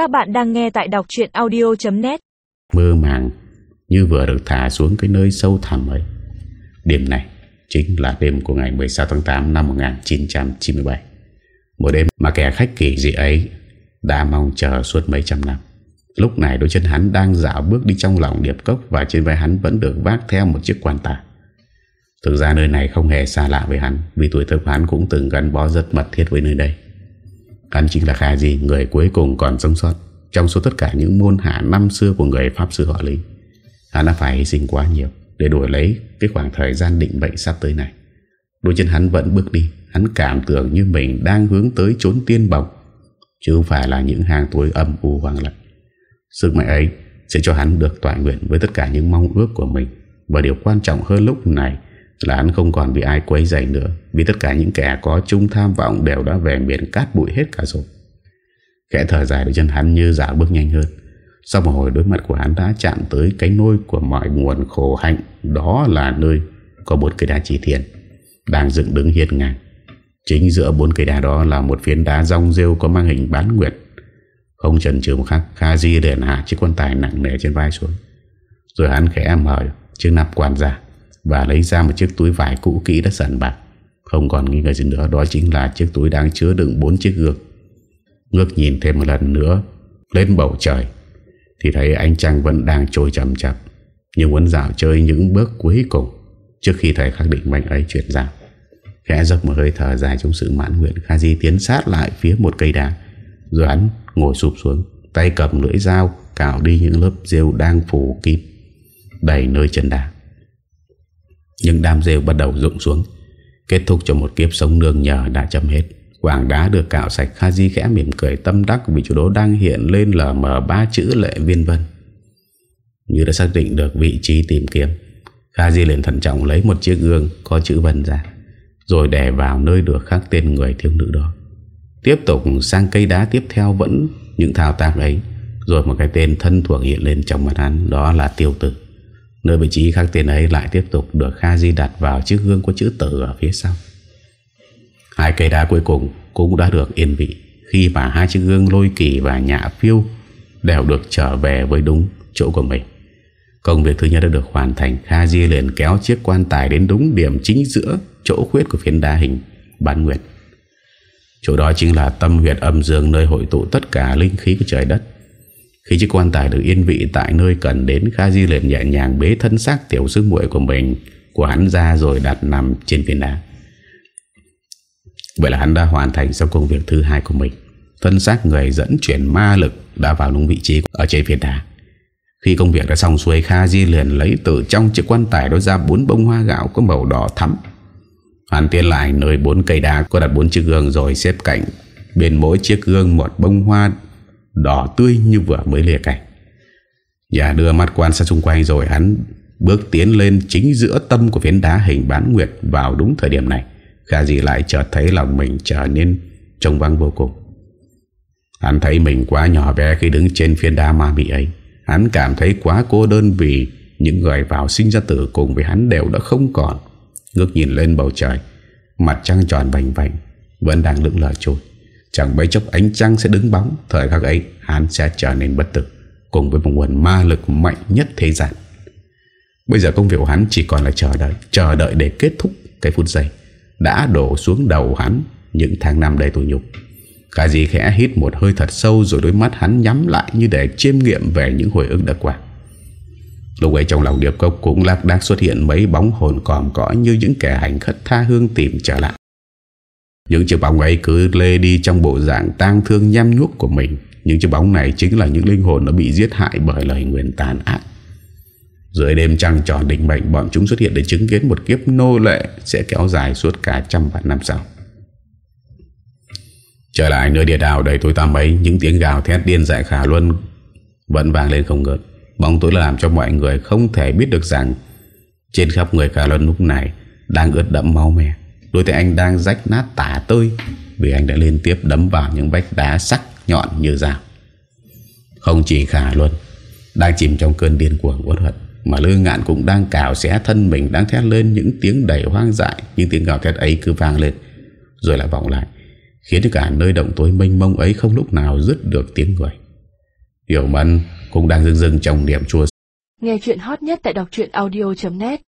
Các bạn đang nghe tại đọc chuyện audio.net Mơ màng như vừa được thả xuống cái nơi sâu thẳm ấy. Đêm này chính là đêm của ngày 16 tháng 8 năm 1997 Một đêm mà kẻ khách kỳ dị ấy đã mong chờ suốt mấy trăm năm. Lúc này đôi chân hắn đang dạo bước đi trong lòng điệp cốc Và trên vai hắn vẫn được vác theo một chiếc quan tài. Thực ra nơi này không hề xa lạ với hắn, Vì tuổi thơ hắn cũng từng gắn bó rất mật thiết với nơi đây. Hắn chính là Kha Di, Người cuối cùng còn sống sót. Trong số tất cả những môn hạ năm xưa Của người Pháp sư họ Lý, Hắn đã phải hy sinh quá nhiều Để đổi lấy cái khoảng thời gian định bệnh sắp tới này. Đôi chân hắn vẫn bước đi, Hắn cảm tưởng như mình đang hướng tới chốn tiên bọc Chứ không phải là những hang tối âm u hoang lạnh. Sức mạnh ấy sẽ cho hắn được tỏa nguyện với tất cả những mong ước của mình. Và điều quan trọng hơn lúc này là hắn không còn bị ai quấy dậy nữa, Vì tất cả những kẻ có chung tham vọng đều đã về miền cát bụi hết cả rồi. Kẻ thở dài, đôi chân hắn như dạo bước nhanh hơn. Sau một hồi, đối mặt của hắn đã chạm tới cái nôi của mọi nguồn khổ hạnh. Đó là nơi có bốn cây đá chỉ thiền Đang dựng đứng hiên ngang. Chính giữa bốn cây đá đó là một phiến đá rong rêu có mang hình bán nguyệt. Không chần chừ một khắc, Kha Di đền hạ chiếc quan tài nặng nề trên vai xuống. Rồi hắn khẽ mở chiếc nắp quan ra và lấy ra một chiếc túi vải cũ kỹ đã sẵn bạc. Không còn nghi ngờ gì nữa, Đó chính là chiếc túi đang chứa đựng bốn chiếc gương. Ngước nhìn thêm một lần nữa, Lên bầu trời, Thì thấy anh chàng vẫn đang trôi chậm chậm Nhưng muốn dạo chơi những bước cuối cùng Trước khi thầy khắc định mệnh ấy chuyển ra. Khẽ dập một hơi thở dài trong sự mãn nguyện Kha Di tiến sát lại phía một cây đá Rồi hắn ngồi sụp xuống, Tay cầm lưỡi dao Cạo đi những lớp rêu đang phủ kíp Đầy nơi chân đá nhưng đam rêu bắt đầu rụng xuống. Kết thúc cho một kiếp sống nương nhờ đã chấm hết. Quảng đá được cạo sạch Khaji khẽ mỉm cười tâm đắc Vì chủ đố đang hiện lên lờ mờ ba chữ lệ viên vân. Như đã xác định được vị trí tìm kiếm Khaji liền thận trọng lấy một chiếc gương Có chữ vân ra, Rồi đè vào nơi được khắc tên người thiếu nữ đó. Tiếp tục sang cây đá tiếp theo Vẫn những thao tác ấy, Rồi một cái tên thân thuộc hiện lên trong mặt hắn, Đó là tiêu tử. Nơi vị trí khắc tên ấy lại tiếp tục được Kha Di đặt vào chiếc gương có chữ tử ở phía sau. Hai cây đá cuối cùng cũng đã được yên vị khi mà hai chiếc gương lôi kỳ và nhạ phiêu đều được trở về với đúng chỗ của mình. Công việc thứ nhất đã được hoàn thành, Kha Di liền kéo chiếc quan tài đến đúng điểm chính giữa chỗ khuyết của phiến đá hình bán nguyệt. Chỗ đó chính là tâm huyệt âm dương nơi hội tụ tất cả linh khí của trời đất. Khi chiếc quan tài được yên vị tại nơi cần đến, Kha Di liền nhẹ nhàng bế thân xác tiểu sư muội của mình, Của hắn ra rồi đặt nằm trên phiền đá. Vậy là hắn đã hoàn thành xong công việc thứ hai của mình. Thân xác người dẫn chuyển ma lực đã vào đúng vị trí ở trên phiền đá. Khi công việc đã xong xuôi, Kha Di liền lấy từ trong chiếc quan tài đó ra bốn bông hoa gạo có màu đỏ thắm. Hắn tiến lại nơi bốn cây đá có đặt bốn chiếc gương rồi xếp cạnh. Bên mỗi chiếc gương một bông hoa đỏ tươi như vừa mới lìa cảnh. Và đưa mắt quan sát xung quanh rồi hắn bước tiến lên chính giữa tâm của phiến đá hình bán nguyệt vào đúng thời điểm này. Khả dị lại chợt thấy lòng mình trở nên trông vắng vô cùng. Hắn thấy mình quá nhỏ bé khi đứng trên phiến đá ma bị ấy. Hắn cảm thấy quá cô đơn vì những người vào sinh ra tử cùng với hắn đều đã không còn. Ngước nhìn lên bầu trời, mặt trăng tròn vành vành, vẫn đang lững lờ trôi. Chẳng mấy chốc ánh trăng sẽ đứng bóng, Thời khắc ấy hắn sẽ trở nên bất tử, Cùng với một nguồn ma lực mạnh nhất thế gian. Bây giờ công việc của hắn chỉ còn là chờ đợi Chờ đợi để kết thúc cái phút giây. Đã đổ xuống đầu hắn Những tháng năm đầy tù nhục. Cả gì khẽ hít một hơi thật sâu Rồi đôi mắt hắn nhắm lại như để chiêm nghiệm Về những hồi ức đã qua. Lúc ấy trong lòng điệp cốc cũng lác đác xuất hiện Mấy bóng hồn còm cõi Như những kẻ hành khất tha hương tìm trở lại những chiếc bóng ấy cứ lê đi trong bộ dạng tang thương nhăm nhuốc của mình. Những chiếc bóng này chính là những linh hồn đã bị giết hại bởi lời nguyện tàn ác. Dưới đêm trăng tròn định mệnh, Bọn chúng xuất hiện để chứng kiến một kiếp nô lệ Sẽ kéo dài suốt cả trăm vạn năm sau. Trở lại nơi địa đảo đầy tối tăm ấy, Những tiếng gào thét điên dại khả luân Vẫn vang lên không ngớt. Bóng tối làm cho mọi người không thể biết được rằng Trên khắp người khả luân lúc này Đang ướt đậm máu me. Đôi tay anh đang rách nát tả tơi Vì anh đã liên tiếp đấm vào những vách đá sắc nhọn như dao. Không chỉ khả luôn Đang chìm trong cơn điên cuồng uất hận, Mà lư ngạn cũng đang cào xé thân mình, Đang thét lên những tiếng đầy hoang dại, Những tiếng gào thét ấy cứ vang lên. Rồi lại vọng lại, Khiến cho cả nơi động tối mênh mông ấy Không lúc nào dứt được tiếng người. Hiểu Mân cũng đang dưng dưng trong niềm chua Nghe chuyện hot nhất tại đọc audio.net